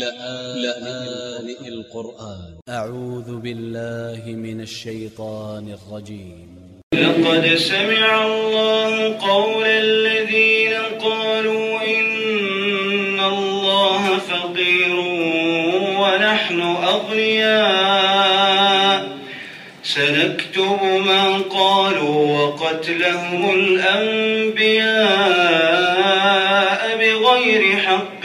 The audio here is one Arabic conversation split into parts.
لآن القرآن. أ ع و ذ ب ا ل ل ه من ا ل ش ي ط ا ن ا ل ج ي م لقد سمع الله قول الذين قالوا إن الله فقير ونحن أغنياء. سنكتب ما قالوا وقتلهم الأنبياء بغير حق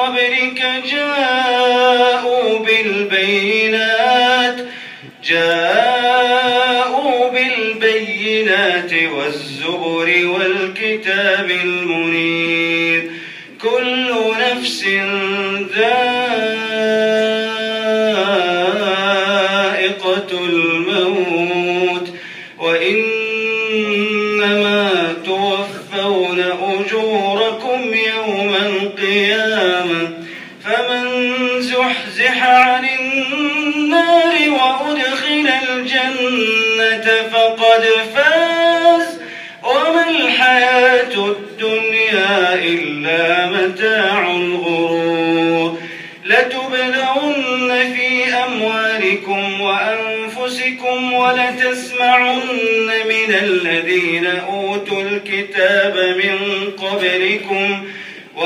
قبلك جاءوا بالبينات جاءوا بالبينات والزبر والكتاب المنير. كل نفس ذائقة الموت النار وأدخل الجنة فقد فاز. وما الحياة الدنيا إلا متاع الغرور. لتبلغن في أموالكم وأنفسكم ولتسمعن من الذين أوتوا الكتاب من قبلكم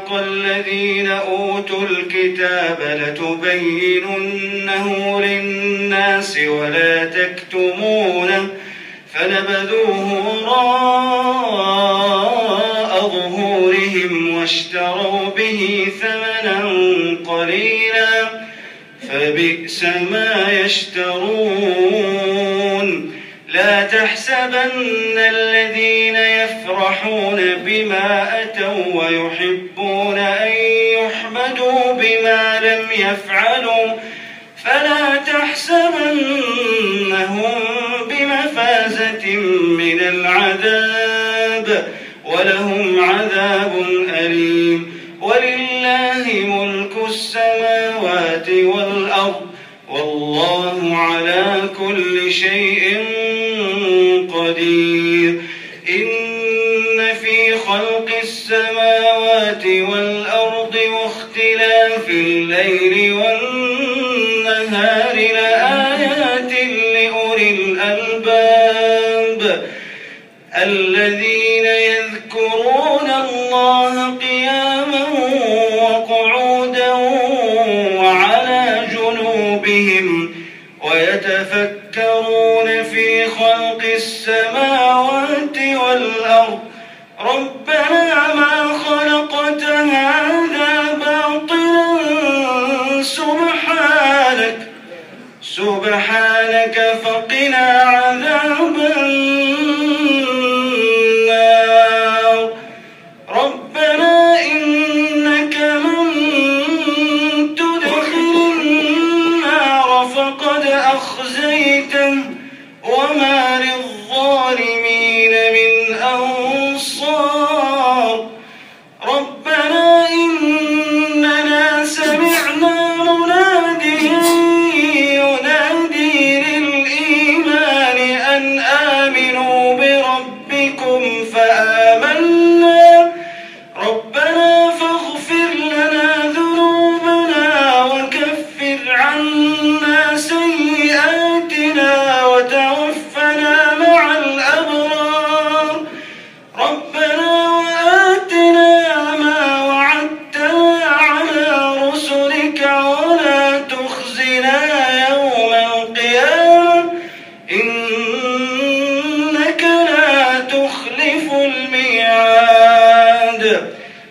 ميثاق الذين أوتوا الكتاب لتبيننه للناس ولا تكتمونه فنبذوه وراء ظهورهم واشتروا به ثمنا قليلا فبئس ما يشترون لا تحسبن الذين يفرحون بما أتوا ويحبون ولهم عذاب أليم. ولله ملك السماوات والأرض. والله على كل شيء قدير. إن في خلق السماوات والأرض ربنا ما خلقت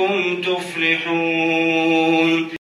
لعلكم تفلحون